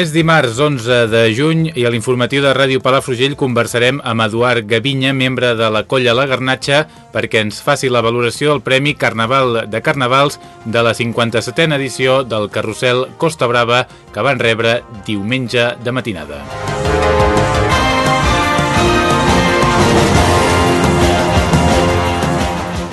És dimarts 11 de juny i a l'informatiu de Ràdio Palafrugell conversarem amb Eduard Gavinya, membre de la Colla La Garnatxa, perquè ens faci la valoració del Premi Carnaval de Carnavals de la 57a edició del Carrusel Costa Brava que van rebre diumenge de matinada.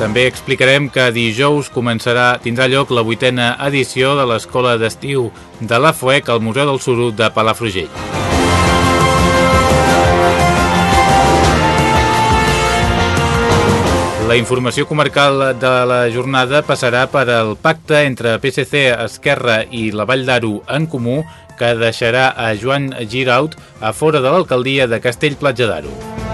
També explicarem que dijous començarà, tindrà lloc la vuitena edició de l'Escola d'Estiu de la FUEC al Museu del Suro de Palafrugell. La informació comarcal de la jornada passarà per al pacte entre PSC, Esquerra i la Vall d'Aro en comú que deixarà a Joan Giraut a fora de l'alcaldia de Castell-Platja d'Aro.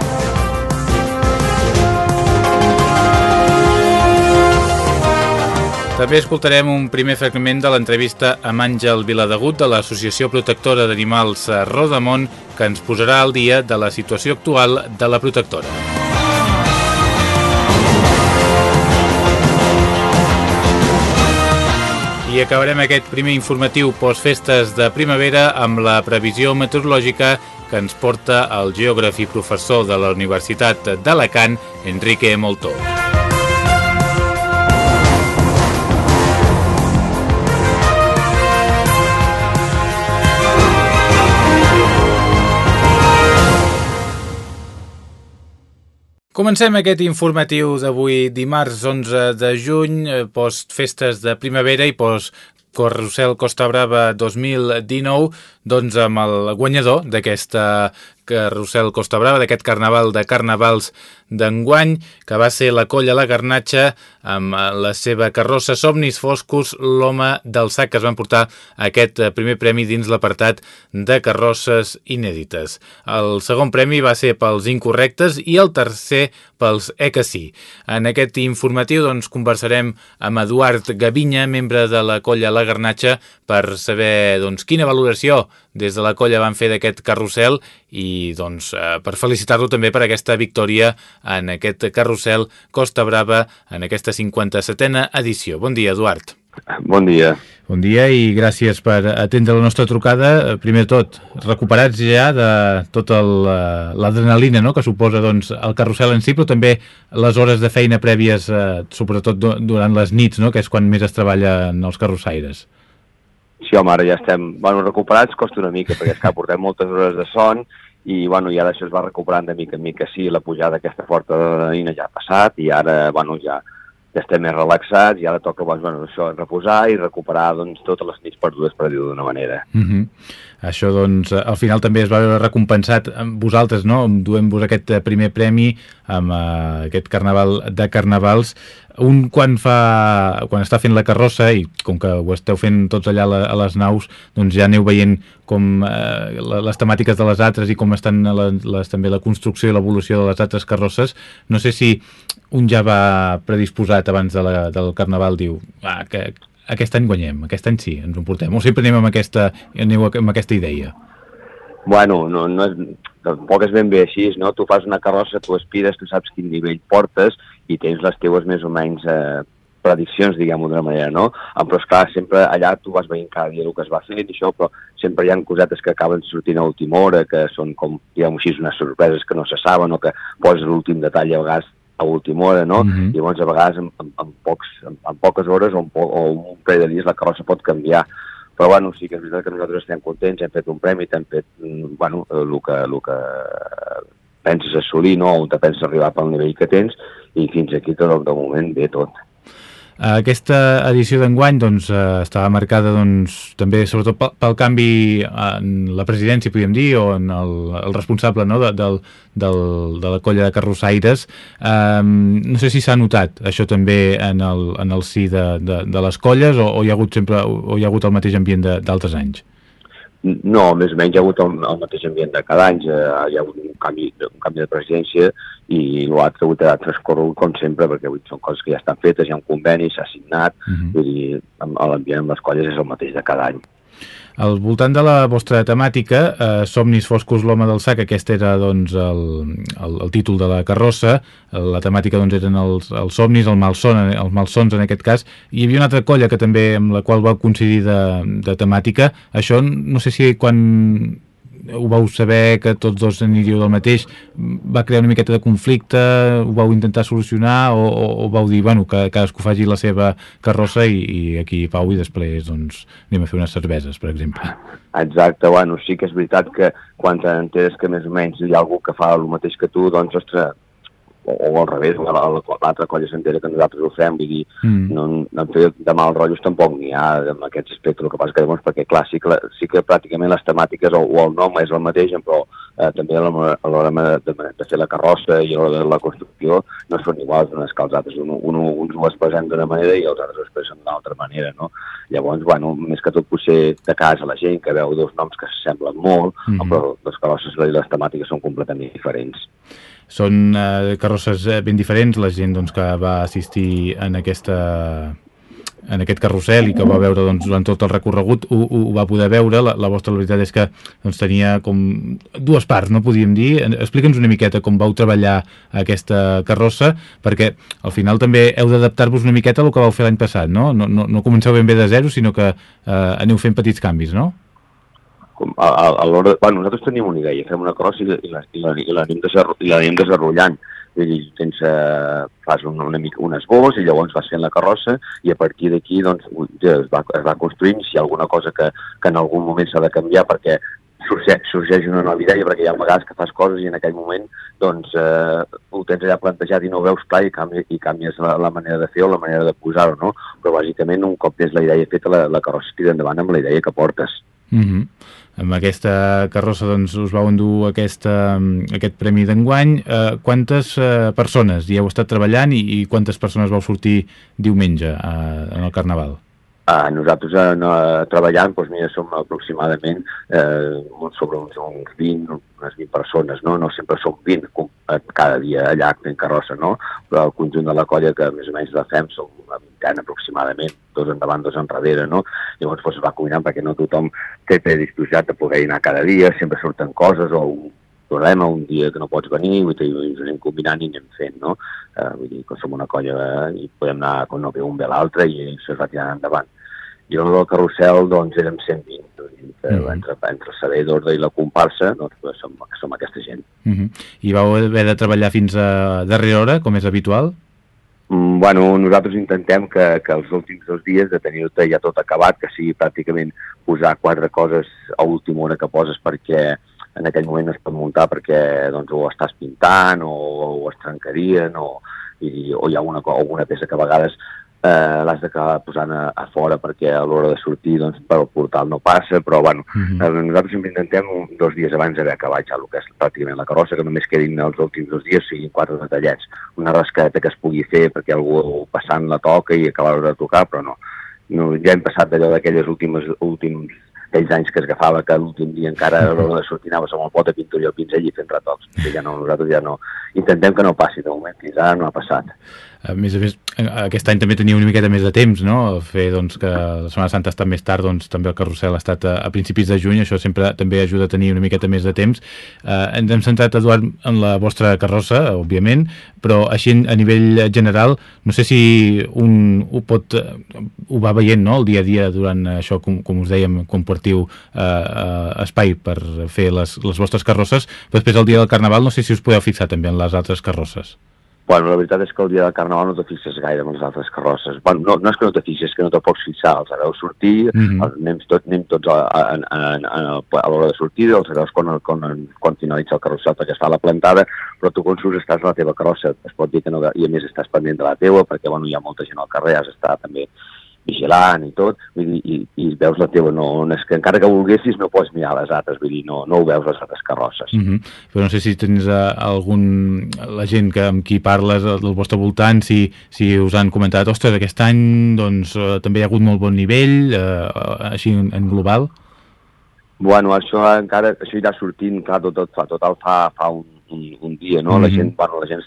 També escoltarem un primer fragment de l'entrevista amb Àngel Viladegut de l'Associació Protectora d'Animals Rodamont que ens posarà al dia de la situació actual de la protectora. I acabarem aquest primer informatiu postfestes de primavera amb la previsió meteorològica que ens porta el geògraf i professor de la Universitat d'Alacant, Enrique Moltó. Comencem aquest informatiu d'avui dimarts 11 de juny, post festes de primavera i post Carrusel Costa Brava 2019, doncs amb el guanyador d'aquesta Carrusel Costa Brava, d'aquest carnaval de carnavals d'enguany, que va ser la colla La Garnatxa, amb la seva carrossa Somnis Foscos, l'home del sac que es van portar aquest primer premi dins l'apartat de carrosses inèdites. El segon premi va ser pels incorrectes i el tercer pels E sí. En aquest informatiu doncs, conversarem amb Eduard Gavinya, membre de la colla La Garnatxa, per saber doncs, quina valoració des de la colla van fer d'aquest carrusel i doncs, eh, per felicitar-lo també per aquesta victòria en aquest carrusel Costa Brava en aquesta 57a edició. Bon dia, Eduard. Bon dia. Bon dia i gràcies per atendre la nostra trucada. Primer de tot, recuperats ja de tota l'adrenalina no?, que suposa doncs, el carrusel en si, però també les hores de feina prèvies, eh, sobretot durant les nits, no?, que és quan més es treballa en els carrossaires. Sí, home, ara ja estem bueno, recuperats, costa una mica, perquè és que portem moltes hores de son i bueno, i ara això es va recuperant de mica en mica. Sí, la pujada aquesta forta de la nina ja ha passat i ara bueno, ja, ja estem més relaxats i ara toca doncs, bueno, això, reposar i recuperar doncs, totes les nits perdudes, per dir-ho d'una manera. Mm -hmm. Això, doncs, al final també es va veure recompensat amb vosaltres, no?, duent-vos aquest primer premi amb uh, aquest carnaval de carnavals un quan fa quan està fent la carrossa i com que ho esteu fent tots allà a les naus doncs ja aneu veient com eh, les temàtiques de les altres i com estan les, les, també la construcció i l'evolució de les altres carrosses no sé si un ja va predisposat abans de la, del Carnaval diu ah, que aquest any guanyem, aquest any sí, ens ho portem o sempre anem amb aquesta, amb aquesta idea Bueno, no, no tampoc és ben bé així, no? Tu fas una carrossa, tu aspires, tu saps quin nivell portes i tens les teues més o menys eh, prediccions, diguem-ho d'una manera, no? Però, esclar, sempre allà tu vas veient cada dia el que es va fent i això, però sempre hi ha cosetes que acaben sortint a última hora, que són com, diguem-ho així, unes sorpreses que no se saben o que poses l'últim detall a vegades a última hora, no? Mm -hmm. I llavors a vegades en, en, en, pocs, en, en poques hores o, en, o un parell de dies la carrossa pot canviar però bueno, sí que és veritat que nosaltres estem contents, hem fet un premi, hem fet mm, bueno, el que, el que penses assolir, no? on te penses arribar pel nivell que tens, i fins aquí tot el de moment bé tot. Aquesta edició d'enguany doncs, estava marcada doncs, també sobretot pel, pel canvi en la presidència, podríem dir, o en el, el responsable no, de, del, del, de la colla de carrossaires. Um, no sé si s'ha notat això també en el, en el si de, de, de les colles o, o, hi ha hagut sempre, o hi ha hagut el mateix ambient d'altres anys? No, més o menys hi ha hagut el, el mateix ambient de cada any, eh, hi ha hagut canvi, un canvi de presidència i l'altre ha de transcorrer com sempre, perquè avui són coses que ja estan fetes, hi ha un conveni, s'ha signat, uh mhm. -huh. vull dir, l'ambient amb les colles és el mateix de cada any. Al voltant de la vostra temàtica, eh, Somnis foscos l'home del sac, aquest era doncs, el, el, el títol de la carrossa, la temàtica doncs, eren els, els somnis, el malson, els malsons en aquest cas, i hi havia una altra colla que també amb la qual va coincidir de, de temàtica. Això no sé si quan ho vau saber que tots dos aniríeu del mateix, va crear una miqueta de conflicte, ho vau intentar solucionar o, o, o vau dir, bueno, que cadascú faci la seva carrossa i, i aquí pau i després doncs, anem a fer unes cerveses, per exemple. Exacte, bueno, sí que és veritat que quan t'enteres que més o menys hi ha algú que fa el mateix que tu, doncs, ostres, o, o al revés, l'altra colla s'entera que nosaltres ho fem, vull dir, mm. no, no fer de mal rotllos tampoc n'hi ha en aquest aspecte, el que passa que llavors, perquè clar, sí que, sí que pràcticament les temàtiques o, o el nom és el mateix, però eh, també a l'hora de, de fer la carrossa i a l'hora de la construcció no són iguals unes que els altres, un, un, uns ho expressem d'una manera i els altres ho expressen d'una altra manera, no? Llavors, bueno, més que tot potser de casa la gent que veu dos noms que s'assemblen molt, mm -hmm. però les carrosses i les temàtiques són completament diferents. Són eh, carrosses eh, ben diferents, la gent doncs, que va assistir en aquesta en aquest carrusel i que va veure doncs, durant tot el recorregut ho, ho va poder veure, la, la vostra la veritat és que doncs, tenia com dues parts, no podíem dir, explica'ns una miqueta com vau treballar aquesta carrossa, perquè al final també heu d'adaptar-vos una miqueta al que vau fer l'any passat, no? No, no? no comenceu ben bé de zero, sinó que eh, aneu fent petits canvis, no? Com a, a, a l'hora... Bueno, nosaltres tenim una idea, fem una crossa i, i l'anem desenrotllant. Vull dir, tens, eh, fas un, una mica un esbós i llavors vas fent la carrossa i a partir d'aquí doncs, es, va, es va construint si hi ha alguna cosa que, que en algun moment s'ha de canviar perquè sorgeix, sorgeix una nova idea perquè hi ha vegades que fas coses i en aquell moment doncs, eh, ho tens allà plantejat i no ho veus clar i, canvi, i canvies la, la manera de fer o la manera de posar-ho, no? Però bàsicament un cop tens la idea feta la, la carrossa tira endavant amb la idea que portes. Mm -hmm. Amb aquesta carrossa doncs, us vau endur aquesta, aquest premi d'enguany. Eh, quantes eh, persones hi heu estat treballant i, i quantes persones vau sortir diumenge eh, en el Carnaval? Uh, nosaltres uh, no, treballant, doncs mira, som aproximadament eh, sobre uns, uns 20, unes 20 persones, no? No sempre som 20 com, eh, cada dia allà fent carrossa, no? Però el conjunt de la colla que més o menys la fem som vintena aproximadament, dos endavant, dos enrere, no? Llavors doncs, va combinant perquè no tothom té predisposat a poder anar cada dia, sempre surten coses o un problema, un dia que no pots venir, vull dir, ens anem combinant i anem fent, no? Eh, vull dir que som una colla eh, i podem anar quan no ve un ve l'altre i això es va tirant endavant. I el del carrusel, doncs, érem 120, dir, mm. entre, entre el saber d'ordre i la comparsa, doncs, som, som aquesta gent. Mm -hmm. I vau haver de treballar fins a darrera hora, com és habitual? Mm, bueno, nosaltres intentem que, que els últims dos dies de tenir-te ja tot acabat, que sigui pràcticament posar quatre coses a última hora que poses perquè en aquell moment es pot muntar perquè doncs, o estàs pintant o, o es trencarien o, i, o hi ha una, alguna peça que a vegades eh, l'has d'acabar posant a, a fora perquè a l'hora de sortir doncs, pel portal no passa, però bueno, uh mhm. -huh. eh, nosaltres sempre intentem un, dos dies abans d'haver acabat ja el que és pràcticament la carrossa, que només quedin els últims dos dies, siguin quatre detallets, una rascadeta que es pugui fer perquè algú passant la toca i acabar de tocar, però no, no ja hem passat d'allò d'aquelles últimes, últims aquells anys que es agafava que l'últim dia encara a l'hora de sortir anaves amb el pot de pintura i el pinzell i fent retocs. Ja no, nosaltres ja no... Intentem que no passi de moment, fins ara no ha passat a més a més, aquest any també tenia una miqueta més de temps, no? Fer doncs, que la Setmana Santa estat més tard, doncs també el carrusel ha estat a, a principis de juny, això sempre també ajuda a tenir una miqueta més de temps. Eh, ens hem centrat, Eduard, en la vostra carrossa, òbviament, però així a nivell general, no sé si un ho pot, ho va veient, no?, el dia a dia durant això, com, com us dèiem, compartiu eh, eh, espai per fer les, les vostres carrosses, però després el dia del Carnaval no sé si us podeu fixar també en les altres carrosses. Bueno, la veritat és que el dia del Carnaval no te fixes gaire amb les altres carrosses. Bueno, no, no és que no te fixes, és que no te pots fixar. Els hereus sortir, mm -hmm. els, anem, tot, anem tots a, a, a, a, a l'hora de sortir, els hereus quan, quan, quan finalitza el carrossel perquè està a la plantada, però tu quan surts estàs a la teva carrossa, es pot dir que no, i a més estàs pendent de la teua, perquè bueno, hi ha molta gent al carrer, has d'estar també vigilant i tot, vull dir, i, i veus la teva, no, no és que encara que volguessis no pots mirar les altres, vull dir, no, no ho veus les altres carrosses. Mm -hmm. Però no sé si tens uh, algun, la gent que, amb qui parles del vostre voltant, si, si us han comentat, ostres, aquest any doncs, uh, també hi ha hagut molt bon nivell, uh, així en, en global? Bueno, això encara, això irà sortint, clar, tot, tot, fa, total fa, fa un, un, un dia, no? Mm -hmm. La gent, bueno, la gent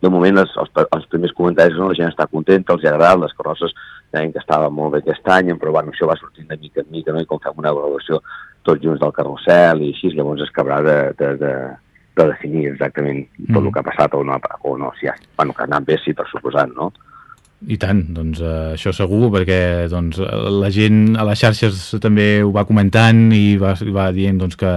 de moment els, els, els primers comentaris no, la gent està contenta, els agrada, les carrosses deien que estava molt bé aquest any, però bueno, això va sortint de mica en mica, no? i com fem una avaluació tots junts del carrusel i així, llavors es acabarà de, de, de, de definir exactament tot mm. el que ha passat o no, o no si ha, bueno, que ha anat bé sí, per suposant, no? I tant, doncs eh, això segur, perquè doncs, la gent a les xarxes també ho va comentant i va, va dient doncs, que,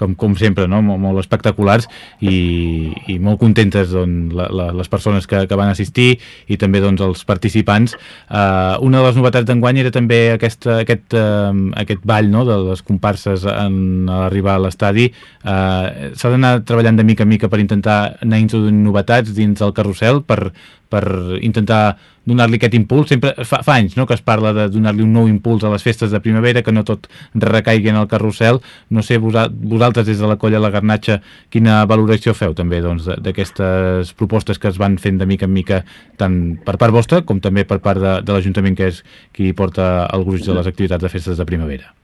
com, com sempre, no? molt, molt espectaculars i, i molt contentes doncs, la, la, les persones que, que van assistir i també doncs, els participants. Eh, una de les novetats d'enguany era també aquesta, aquest, eh, aquest ball no? de les comparses en arribar a l'estadi. Eh, S'ha d'anar treballant de mica en mica per intentar anar introduint novetats dins del carrusel per, per intentar donar-li aquest impuls. Sempre fa, fa anys no, que es parla de donar-li un nou impuls a les festes de primavera, que no tot recaigui en el carrusel. No sé, vosaltres des de la colla La Garnatxa, quina valoració feu també doncs, d'aquestes doncs, propostes que es van fent de mica en mica tant per part vostra com també per part de, de l'Ajuntament que és qui porta el gruix de les activitats de festes de primavera?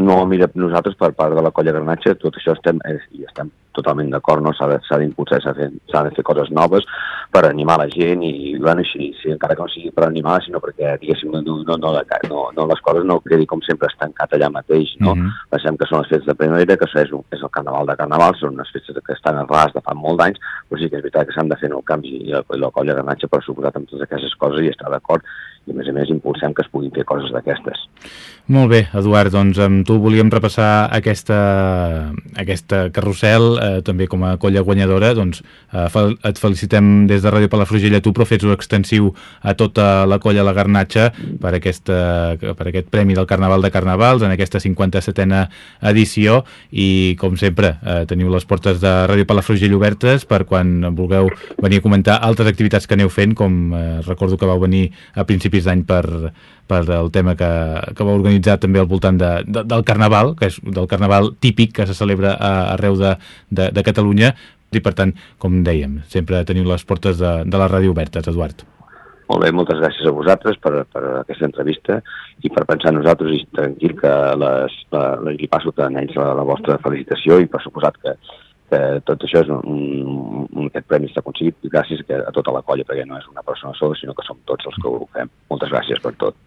No, mira, nosaltres per part de la colla Granatge tot això estem, és, estem totalment d'acord, no? s'ha d'impulsar, s'ha de, de fer coses noves per animar la gent i, bueno, així, sí, encara que no sigui per animar, sinó perquè, diguéssim, no, no, no, no, no les coses no quedi com sempre estancat allà mateix, no? Mm -hmm. Pensem que són les festes de primavera, que és, un, és el carnaval de carnaval, són unes festes que estan en ras de fa molt d'anys, però sí que és veritat que s'han de fer el canvi i la, i la colla Granatge per suposat amb totes aquestes coses i està d'acord i a més a més impulsem que es puguin fer coses d'aquestes. Molt bé, Eduard, doncs amb tu volíem repassar aquesta, aquesta carrusel, eh, també com a colla guanyadora, doncs eh, fel et felicitem des de Ràdio Palafrugell a tu, però fets-ho extensiu a tota la colla La Garnatxa per, aquesta, per aquest Premi del Carnaval de Carnavals en aquesta 57a edició. I com sempre eh, teniu les portes de Ràdio Palafrugell obertes per quan vulgueu venir a comentar altres activitats que aneu fent, com eh, recordo que vau venir a principis d'any per, per el tema que, que va organitzar també al voltant de, de, del Carnaval, que és del Carnaval típic que se celebra a, arreu de, de, de Catalunya, i per tant, com dèiem, sempre teniu les portes de, de la ràdio obertes, Eduard. Molt bé, moltes gràcies a vosaltres per, per aquesta entrevista i per pensar nosaltres i tranquil que les, la, la, li passo tant ells la, la vostra felicitació i per suposat que que tot això és un, un, un aquest premi s'ha aconseguit gràcies a tota la colla, perquè no és una persona sola, sinó que som tots els que ho fem. Moltes gràcies per tot.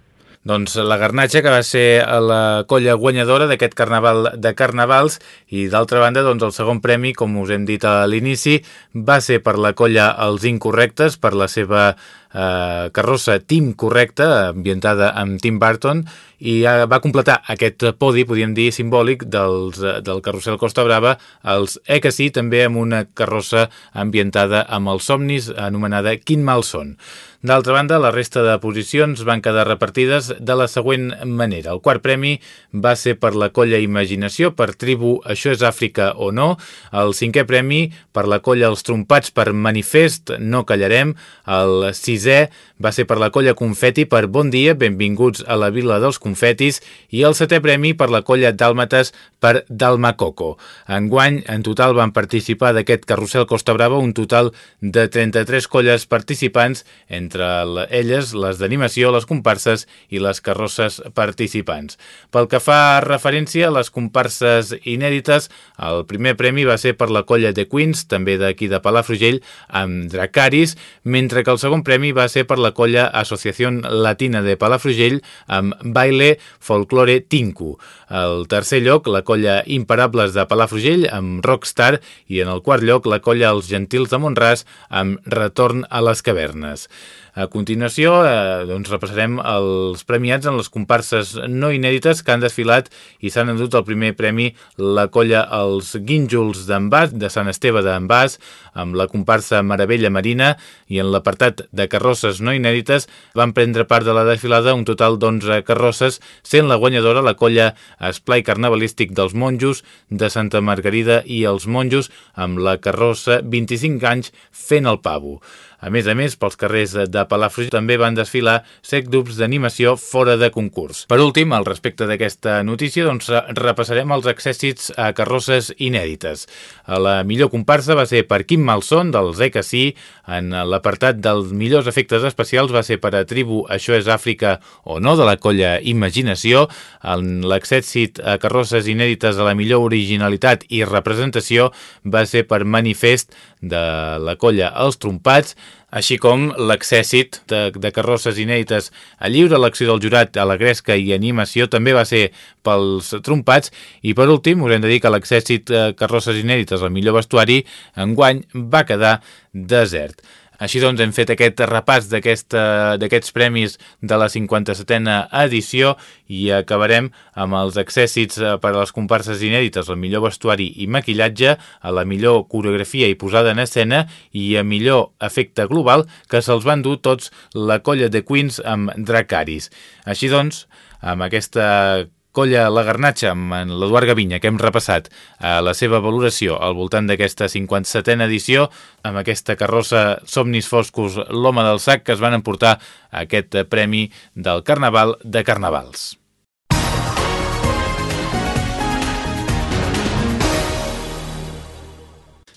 Doncs la Garnatxa, que va ser la colla guanyadora d'aquest carnaval de carnavals, i d'altra banda, doncs el segon premi, com us hem dit a l'inici, va ser per la colla Els Incorrectes, per la seva eh, carrossa Tim Correcta, ambientada amb Tim Burton, i va completar aquest podi, podríem dir, simbòlic dels, del carrusel Costa Brava, els sí, també amb una carrossa ambientada amb els somnis, anomenada Quin mal són. D'altra banda, la resta de posicions van quedar repartides de la següent manera. El quart premi va ser per la colla Imaginació, per tribu Això és Àfrica o no. El cinquè premi per la colla Els Trompats per Manifest, No callarem. El sisè va ser per la colla Confeti per Bon dia, benvinguts a la Vila dels Confetis. I el setè premi per la colla Dàlmates per Dalma Coco. Enguany, en total van participar d'aquest carrusel Costa Brava un total de 33 colles participants entre entre elles les d'animació, les comparses i les carrosses participants. Pel que fa referència a les comparses inèdites, el primer premi va ser per la colla de Queens, també d'aquí de Palafrugell, amb Dracaris, mentre que el segon premi va ser per la colla Associació Latina de Palafrugell amb Baile Folklore Tinku. El tercer lloc, la colla Imparables de Palafrugell amb Rockstar i en el quart lloc la colla Els Gentils de Montràs amb Retorn a les Cavernes. A continuació, eh, doncs repassarem els premiats en les comparses no inèdites que han desfilat i s'han endut el primer premi la colla Els Guínjols d'en Bas, de Sant Esteve d'en Bas, amb la comparsa Meravella Marina i en l'apartat de carrosses no inèdites van prendre part de la desfilada un total d'11 carrosses, sent la guanyadora la colla Esplai Carnavalístic dels Monjos de Santa Margarida i els Monjos amb la carrossa 25 anys fent el pavo. A més a més, pels carrers de Palafrugell també van desfilar set grups d'animació fora de concurs. Per últim, al respecte d'aquesta notícia, doncs, repassarem els accèssits a carrosses inèdites. La millor comparsa va ser per Quim Malson, del Zeca Sí, en l'apartat dels millors efectes especials va ser per a Tribu Això és Àfrica o no, de la colla Imaginació, en l'accèssit a carrosses inèdites a la millor originalitat i representació va ser per Manifest de la colla Els Trompats, així com l'accèssit de, de carrosses inèdites a lliure elecció del jurat a la gresca i animació també va ser pels trompats i per últim us hem de dir que l'accèssit carrosses inèdites al millor vestuari enguany va quedar desert. Així doncs, hem fet aquest repàs d'aquests premis de la 57a edició i acabarem amb els accèssits eh, per a les comparses inèdites, el millor vestuari i maquillatge, a la millor coreografia i posada en escena i a millor efecte global que se'ls van dur tots la colla de Queens amb Dracaris. Així doncs, amb aquesta colla La Garnatxa amb l'Eduard Gavinya, que hem repassat a la seva valoració al voltant d'aquesta 57a edició, amb aquesta carrossa Somnis Foscos, l'home del sac, que es van emportar aquest premi del Carnaval de Carnavals.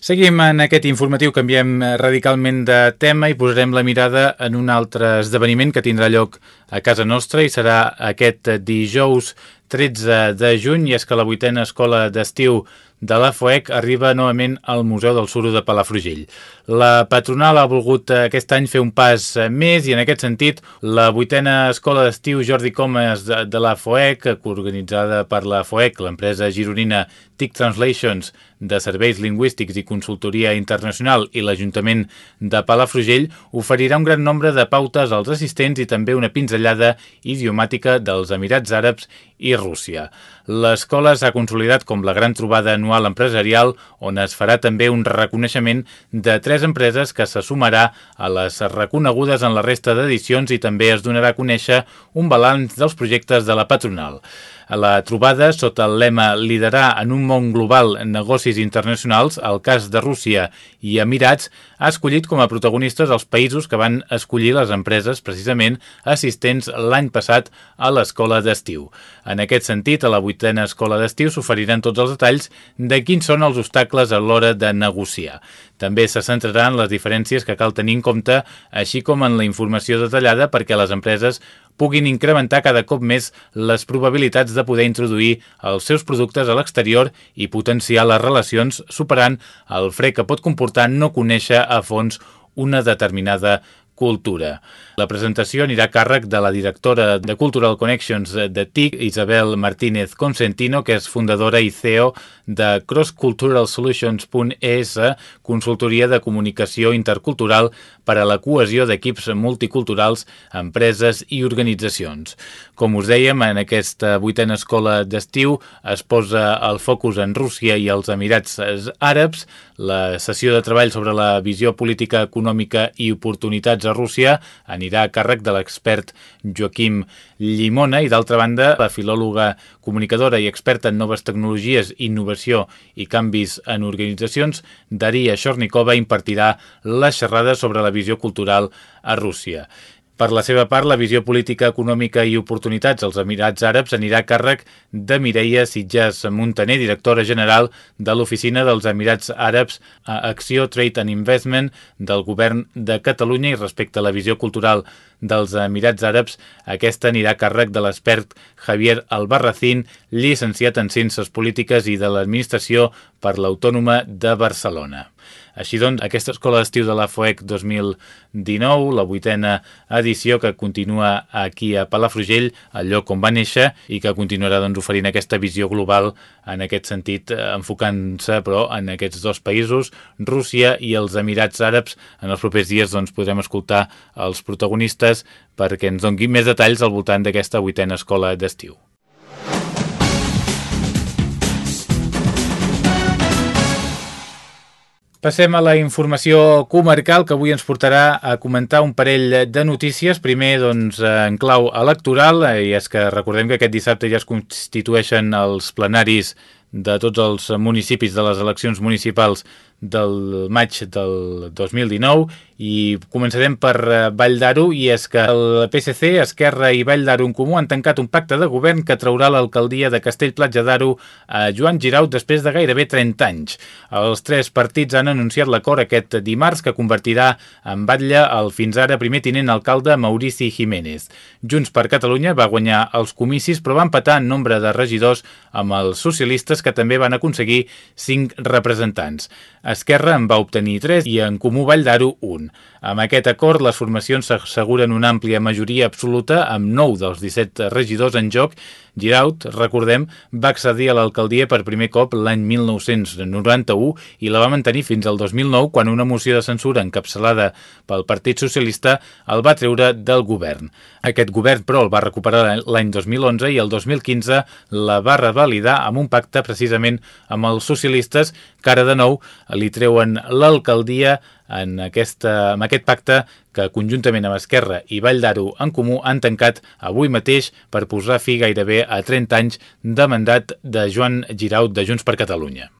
Seguim en aquest informatiu, canviem radicalment de tema i posarem la mirada en un altre esdeveniment que tindrà lloc a casa nostra i serà aquest dijous 13 de juny i és que la vuitena escola d'estiu de la FOEC arriba novament al Museu del Suro de Palafrugell. La patronal ha volgut aquest any fer un pas més i en aquest sentit la vuitena escola d'estiu Jordi Comas de, de la FOEC, organitzada per la FOEC, l'empresa gironina TIC Translations de Serveis Lingüístics i Consultoria Internacional i l'Ajuntament de Palafrugell oferirà un gran nombre de pautes als assistents i també una pinzellada idiomàtica dels Emirats Àrabs i Rússia. L'escola s'ha consolidat com la gran trobada anual empresarial on es farà també un reconeixement de tres empreses que se sumarà a les reconegudes en la resta d'edicions i també es donarà a conèixer un balanç dels projectes de la patronal. A la trobada, sota el lema Liderar en un món global negocis internacionals, el cas de Rússia i Emirats ha escollit com a protagonistes els països que van escollir les empreses precisament assistents l'any passat a l'escola d'estiu. En aquest sentit, a la vuitena escola d'estiu s'oferiran tots els detalls de quins són els obstacles a l'hora de negociar. També se centrarà en les diferències que cal tenir en compte, així com en la informació detallada perquè les empreses puguin incrementar cada cop més les probabilitats de poder introduir els seus productes a l'exterior i potenciar les relacions superant el fre que pot comportar no conèixer a fons una determinada cultura. La presentació anirà a càrrec de la directora de Cultural Connections de TIC, Isabel Martínez Consentino, que és fundadora i CEO de crossculturalsolutions.es, consultoria de comunicació intercultural per a la cohesió d'equips multiculturals, empreses i organitzacions. Com us dèiem, en aquesta vuitena escola d'estiu es posa el focus en Rússia i els Emirats Àrabs. La sessió de treball sobre la visió política, econòmica i oportunitats a Rússia anirà a càrrec de l'expert Joaquim Llimona i d'altra banda la filòloga comunicadora i experta en noves tecnologies, innovació i canvis en organitzacions, Daria Xornikova impartirà la xerrada sobre la visió cultural a Rússia. Per la seva part, la visió política, econòmica i oportunitats als Emirats Àrabs anirà a càrrec de Mireia Sitjas Montaner, directora general de l'Oficina dels Emirats Àrabs a Acció Trade and Investment del Govern de Catalunya i respecte a la visió cultural dels Emirats Àrabs, aquesta anirà a càrrec de l'expert Javier Albarracín, llicenciat en Ciències Polítiques i de l'Administració per l'Autònoma de Barcelona. Així doncs, aquesta escola d'estiu de la FOEC 2019, la vuitena edició que continua aquí a Palafrugell, al lloc on va néixer i que continuarà doncs, oferint aquesta visió global en aquest sentit, eh, enfocant-se però en aquests dos països, Rússia i els Emirats Àrabs. En els propers dies doncs, podrem escoltar els protagonistes perquè ens donguin més detalls al voltant d'aquesta vuitena escola d'estiu. Passem a la informació comarcal que avui ens portarà a comentar un parell de notícies. Primer, doncs, en clau electoral, i és que recordem que aquest dissabte ja es constitueixen els plenaris de tots els municipis de les eleccions municipals del maig del 2019 i començarem per eh, Vall d'Aro i és que el PSC, Esquerra i Vall d'Aro en Comú han tancat un pacte de govern que traurà l'alcaldia de Castellplatja d'Aro a Joan Girau després de gairebé 30 anys. Els tres partits han anunciat l'acord aquest dimarts que convertirà en batlle el fins ara primer tinent alcalde Maurici Jiménez. Junts per Catalunya va guanyar els comicis però va empatar en nombre de regidors amb els socialistes que també van aconseguir 5 representants. Esquerra en va obtenir 3 i en Comú Vall d'Aro 1. Amb aquest acord, les formacions s'asseguren una àmplia majoria absoluta amb 9 dels 17 regidors en joc Giraut, recordem, va accedir a l'alcaldia per primer cop l'any 1991 i la va mantenir fins al 2009 quan una moció de censura encapçalada pel Partit Socialista el va treure del govern. Aquest govern, però, el va recuperar l'any 2011 i el 2015 la va revalidar amb un pacte precisament amb els socialistes que ara de nou li treuen l'alcaldia en, aquesta, en aquest pacte que conjuntament amb Esquerra i Vall d'Aro en comú han tancat avui mateix per posar fi gairebé a 30 anys de mandat de Joan Giraut de Junts per Catalunya.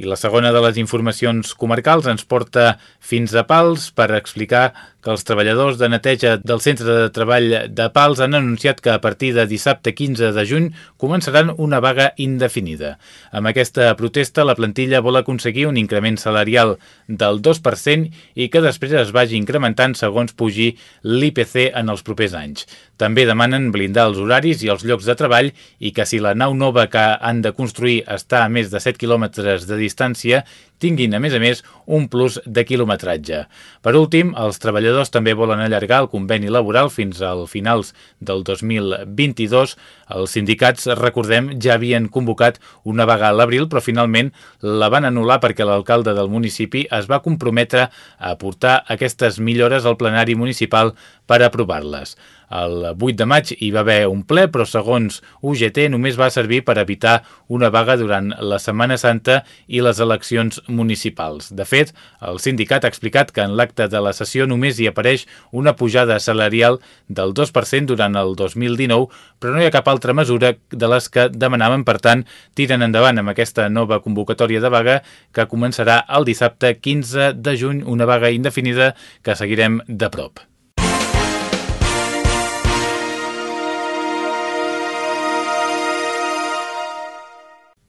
I la segona de les informacions comarcals ens porta fins a Pals per explicar que els treballadors de neteja del centre de treball de Pals han anunciat que a partir de dissabte 15 de juny començaran una vaga indefinida. Amb aquesta protesta, la plantilla vol aconseguir un increment salarial del 2% i que després es vagi incrementant segons pugi l'IPC en els propers anys. També demanen blindar els horaris i els llocs de treball i que si la nau nova que han de construir està a més de 7 quilòmetres de distància, tinguin, a més a més, un plus de quilometratge. Per últim, els treballadors també volen allargar el conveni laboral fins al finals del 2022. Els sindicats, recordem, ja havien convocat una vaga a l'abril, però finalment la van anul·lar perquè l'alcalde del municipi es va comprometre a portar aquestes millores al plenari municipal per aprovar-les. El 8 de maig hi va haver un ple, però segons UGT només va servir per evitar una vaga durant la Setmana Santa i les eleccions municipals. De fet, el sindicat ha explicat que en l'acte de la sessió només hi apareix una pujada salarial del 2% durant el 2019, però no hi ha cap altra mesura de les que demanaven, per tant, tiren endavant amb aquesta nova convocatòria de vaga que començarà el dissabte 15 de juny, una vaga indefinida que seguirem de prop.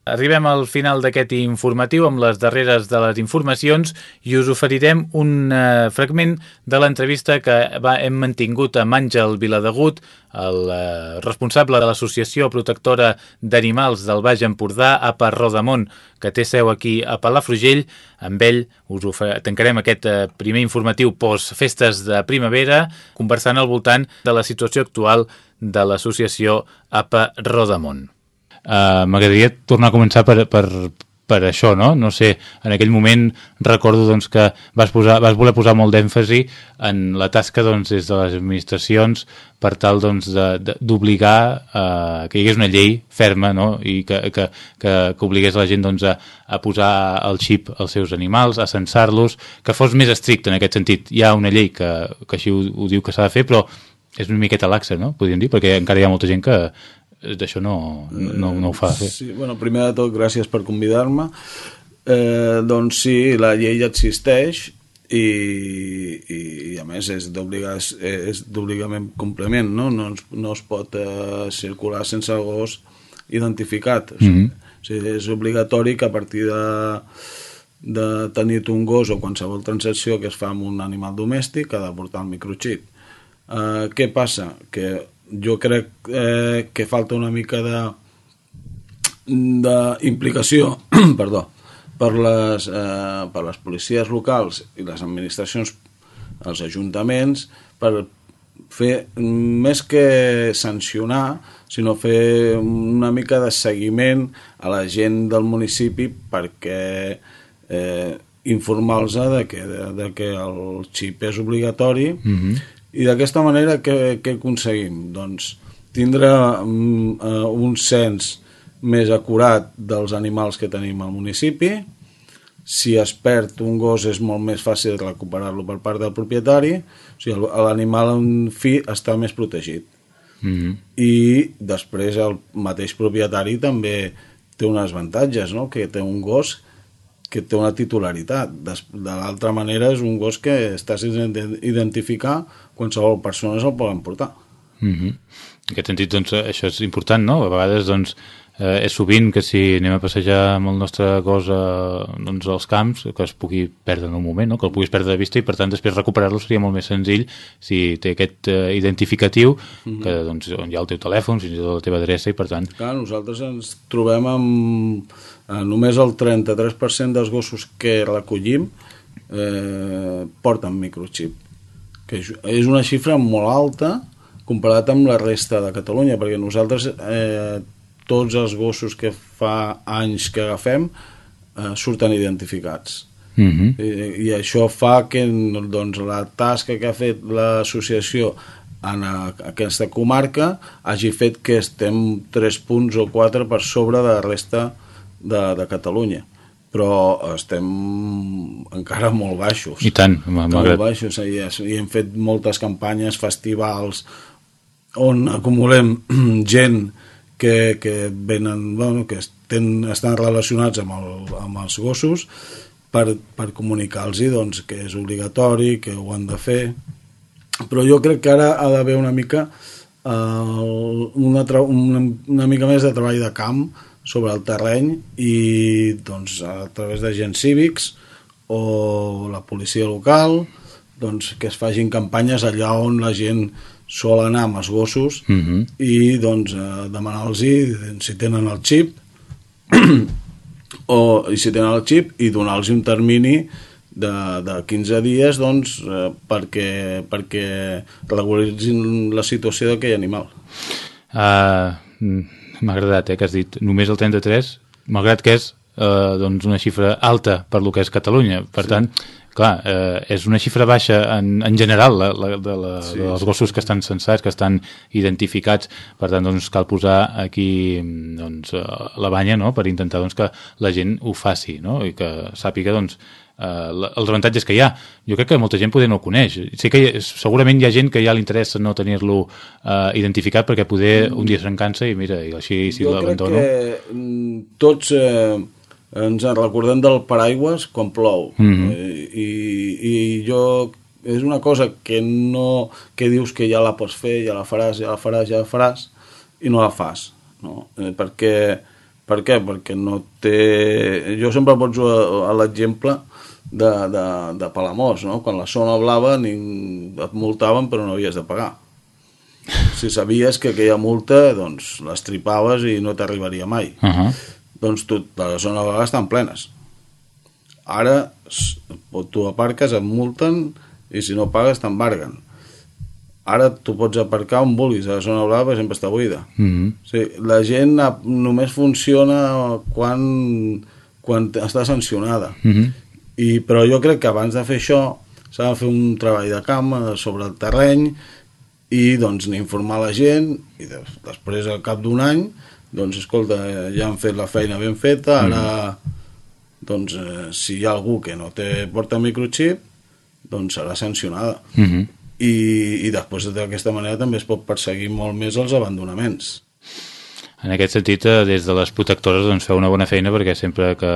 Arribem al final d'aquest informatiu amb les darreres de les informacions i us oferirem un eh, fragment de l'entrevista que va, hem mantingut amb Àngel Viladegut, el eh, responsable de l'Associació Protectora d'Animals del Baix Empordà, APA Rodamont, que té seu aquí a Palafrugell. Amb ell us tancarem aquest eh, primer informatiu post-festes de primavera, conversant al voltant de la situació actual de l'associació APA Rodamont uh, m'agradaria tornar a començar per, per, per això, no? No sé, en aquell moment recordo doncs, que vas, posar, vas voler posar molt d'èmfasi en la tasca doncs, des de les administracions per tal doncs, d'obligar doncs, uh, que hi hagués una llei ferma no? i que, que, que, que obligués la gent doncs, a, a posar el xip als seus animals, a censar-los, que fos més estricte en aquest sentit. Hi ha una llei que, que així ho, ho diu que s'ha de fer, però és una miqueta laxa, no? podríem dir, perquè encara hi ha molta gent que, d'això no, no, no ho fa. Sí. sí, bueno, primer de tot, gràcies per convidar-me. Eh, doncs sí, la llei ja existeix i, i, i a més és d'obligament complement, no? No es, no es pot eh, circular sense gos identificat. Mm -hmm. o sigui, és obligatori que a partir de, de tenir un gos o qualsevol transacció que es fa amb un animal domèstic ha de portar el microchip. Eh, què passa? Que jo crec eh, que falta una mica de d'implicació perdó, per les, eh, per les policies locals i les administracions, els ajuntaments, per fer més que sancionar, sinó fer una mica de seguiment a la gent del municipi perquè eh, informar-los de, que, de, de que el xip és obligatori mm -hmm. I d'aquesta manera què, què aconseguim? Doncs tindre um, uh, un cens més acurat dels animals que tenim al municipi. Si es perd un gos és molt més fàcil recuperar-lo per part del propietari, o sigui, l'animal en fi està més protegit. Mm -hmm. I després el mateix propietari també té uns avantatges, no? que té un gos que té una titularitat. De, l'altra manera és un gos que estàs identificar qualsevol persona se'l poden portar. Mm -hmm. En aquest sentit, doncs, això és important, no? A vegades, doncs, eh, és sovint que si anem a passejar amb el nostre cos a, doncs, als camps, que es pugui perdre en un moment, no? que el puguis perdre de vista i per tant després recuperar-lo seria molt més senzill si té aquest eh, identificatiu mm -hmm. que, doncs, on hi ha el teu telèfon, fins i tot la teva adreça i per tant... Clar, nosaltres ens trobem amb eh, només el 33% dels gossos que recollim eh, porten microchip que és una xifra molt alta comparat amb la resta de Catalunya, perquè nosaltres eh, tots els gossos que fa anys que agafem eh, surten identificats. Uh mhm. -huh. I, I això fa que doncs, la tasca que ha fet l'associació en a, aquesta comarca hagi fet que estem 3 punts o 4 per sobre de la resta de, de Catalunya però estem encara molt baixos. I tant, molt baixos. I, I hem fet moltes campanyes, festivals, on acumulem gent que, que venen, bueno, que estan, estan relacionats amb, el, amb els gossos per, per comunicar-los doncs, que és obligatori, que ho han de fer però jo crec que ara ha d'haver una mica uh, una, una, una mica més de treball de camp sobre el terreny i doncs, a través d'agents cívics o la policia local doncs, que es facin campanyes allà on la gent sol anar amb els gossos uh mhm. -huh. i doncs eh, demanar-los si tenen el xip o i si tenen el xip i donar-los un termini de, de 15 dies doncs, eh, perquè, perquè regularitzin la situació d'aquell animal. Uh, M'ha agradat eh, que has dit només el 33, malgrat que és uh, doncs una xifra alta per lo que és Catalunya. Per sí. tant, clar, eh, és una xifra baixa en, en general la, la, de, la, sí, de els gossos que estan censats, que estan identificats, per tant doncs, cal posar aquí doncs, eh, la banya no? per intentar doncs, que la gent ho faci no? i que sàpiga doncs, eh, els avantatges que hi ha. Jo crec que molta gent poder no ho coneix. Sé que hi, segurament hi ha gent que ja li interessa no tenir-lo eh, identificat perquè poder un dia se'n cansa i mira, i així si l'abandono... Jo crec que mm, tots... Eh ens recordem del paraigües quan plou mm -hmm. I, i jo és una cosa que no que dius que ja la pots fer, ja la faràs, ja la faràs, ja la faràs i no la fas no? Eh, perquè per què? Perquè no té... Jo sempre poso a, a l'exemple de, de, de Palamós, no? Quan la zona blava ni... et multaven però no havies de pagar. Si sabies que aquella multa, doncs, l'estripaves i no t'arribaria mai. Uh -huh doncs tu, les zones vegades estan plenes. Ara tu aparques, et multen i si no pagues t'embarguen. Ara tu pots aparcar on vulguis, a la zona blava sempre està buida. Mm -hmm. o sigui, la gent només funciona quan, quan està sancionada. Mm -hmm. I, però jo crec que abans de fer això s'ha de fer un treball de camp sobre el terreny i doncs informar la gent i després al cap d'un any doncs escolta, ja han fet la feina ben feta, ara mm. doncs eh, si hi ha algú que no té porta microchip, doncs serà sancionada. Mm -hmm. I, i després d'aquesta manera també es pot perseguir molt més els abandonaments. En aquest sentit, eh, des de les protectores doncs, feu una bona feina perquè sempre que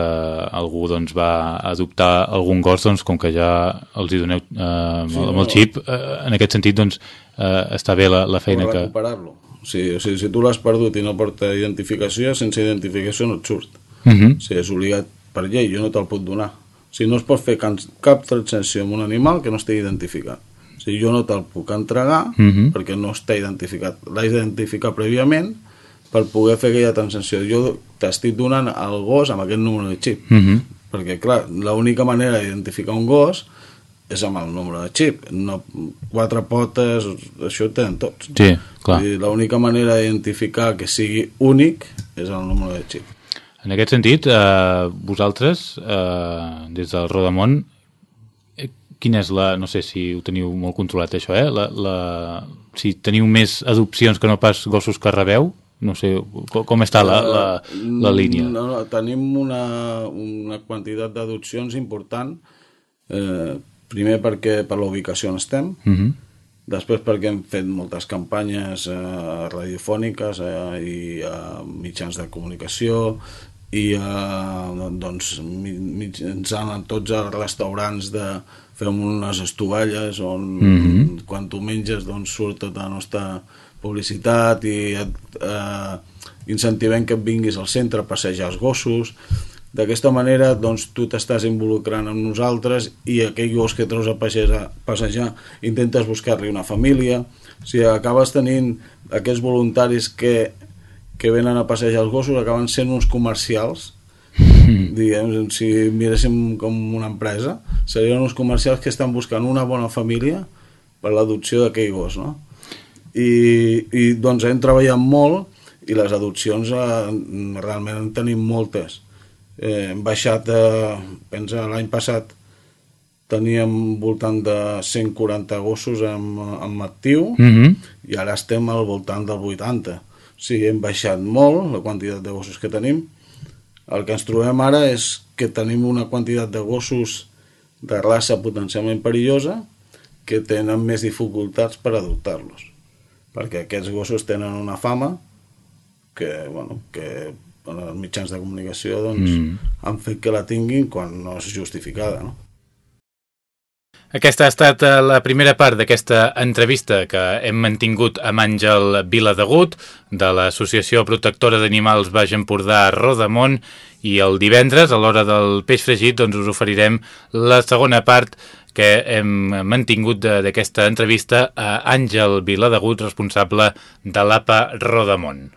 algú doncs, va adoptar algun gos, doncs, com que ja els hi doneu eh, sí, amb el xip, eh, en aquest sentit doncs, eh, està bé la, la feina que... recuperar-lo sigui, o sigui, si tu l'has perdut i no porta identificació, sense identificació no et surt. Uh mhm. -huh. O sigui, és obligat per llei, jo no te'l puc donar. O sigui, no es pot fer cap transacció amb un animal que no estigui identificat. O sigui, jo no te'l puc entregar Mhm. mm -hmm. perquè no està identificat. L'haig d'identificar prèviament per poder fer aquella transacció. Jo t'estic donant el gos amb aquest número de xip. Mm -hmm. Perquè, clar, l'única manera d'identificar un gos és amb el número de xip. No, quatre potes, això ho tenen tots. Sí, clar. I l'única manera d'identificar que sigui únic és el número de xip. En aquest sentit, eh, vosaltres, eh, des del Rodamont, eh, quina és la... No sé si ho teniu molt controlat, això, eh? La, la, si teniu més adopcions que no pas gossos que rebeu, no sé, com, està la, la, la línia? No, no, tenim una, una quantitat d'adopcions important, eh, primer perquè per la ubicació on estem, Uh -huh. després perquè hem fet moltes campanyes eh, radiofòniques eh, i a mitjans de comunicació i eh, doncs mi- mitjançant tots els restaurants de fem unes estovalles on Mhm. quan tu menges doncs surt tota la nostra publicitat i et, eh, incentivem que et vinguis al centre a passejar els gossos d'aquesta manera doncs, tu t'estàs involucrant amb nosaltres i aquell gos que treus a passejar, passejar intentes buscar-li una família o sigui, acabes tenint aquests voluntaris que, que venen a passejar els gossos acaben sent uns comercials diguem, si miréssim com una empresa serien uns comercials que estan buscant una bona família per l'adopció d'aquell gos no? I, i doncs hem treballat molt i les adopcions eh, realment en tenim moltes. Eh, hem baixat eh, pensa l'any passat teníem voltant de 140 gossos en, en actiu Uh -huh. i ara estem al voltant del 80 o sigui, hem baixat molt la quantitat de gossos que tenim. El que ens trobem ara és que tenim una quantitat de gossos de raça potencialment perillosa que tenen més dificultats per adoptar-los perquè aquests gossos tenen una fama que, bueno, que en els mitjans de comunicació doncs, Mm. han fet que la tinguin quan no és justificada no? Aquesta ha estat eh, la primera part d'aquesta entrevista que hem mantingut amb Àngel Viladegut de l'Associació Protectora d'Animals Baix Empordà Rodamont i el divendres a l'hora del peix fregit doncs us oferirem la segona part que hem mantingut d'aquesta entrevista a Àngel Viladegut, responsable de l'APA Rodamont.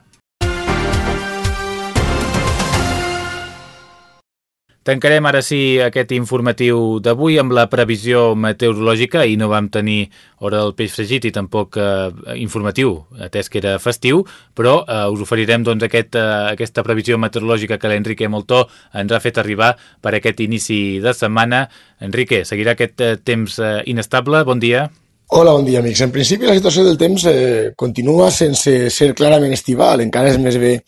Tancarem ara sí aquest informatiu d'avui amb la previsió meteorològica i no vam tenir hora del peix fregit i tampoc eh, informatiu, atès que era festiu, però eh, us oferirem doncs, aquest, eh, aquesta previsió meteorològica que l'Enrique Moltó ens ha fet arribar per aquest inici de setmana. Enrique, seguirà aquest eh, temps eh, inestable? Bon dia. Hola, bon dia, amics. En principi, la situació del temps eh, continua sense ser clarament estival, encara és més bé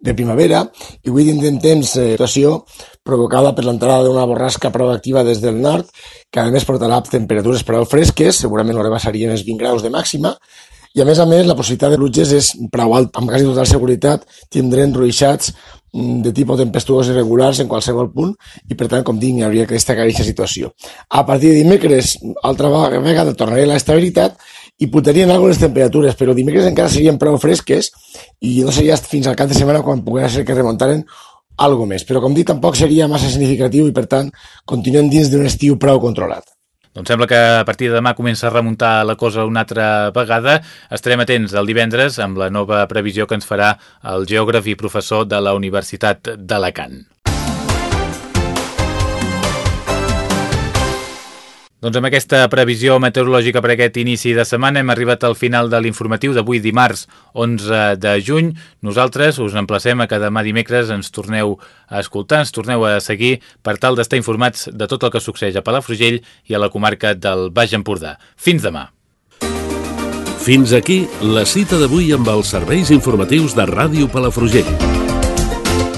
de primavera, i avui tindrem temps eh, situació provocada per l'entrada d'una borrasca prou activa des del nord, que a més portarà temperatures prou fresques, segurament no rebassarien els 20 graus de màxima, i a més a més la possibilitat de pluges és prou alt. Amb quasi total seguretat tindrem ruixats mm, de tipus tempestuós irregulars en qualsevol punt i per tant, com dic, hi hauria que destacar aquesta situació. A partir de dimecres, altra vegada tornarà la estabilitat i pujarien algunes temperatures, però dimecres encara serien prou fresques i no seria fins al cap de setmana quan pogués ser que remuntaren algo més. Però com dic, tampoc seria massa significatiu i per tant continuem dins d'un estiu prou controlat. Doncs sembla que a partir de demà comença a remuntar la cosa una altra vegada. Estarem atents el divendres amb la nova previsió que ens farà el geògraf i professor de la Universitat d'Alacant. Doncs amb aquesta previsió meteorològica per aquest inici de setmana hem arribat al final de l'informatiu d'avui dimarts 11 de juny. Nosaltres us emplacem a que demà dimecres ens torneu a escoltar, ens torneu a seguir per tal d'estar informats de tot el que succeeix a Palafrugell i a la comarca del Baix Empordà. Fins demà! Fins aquí la cita d'avui amb els serveis informatius de Ràdio Palafrugell.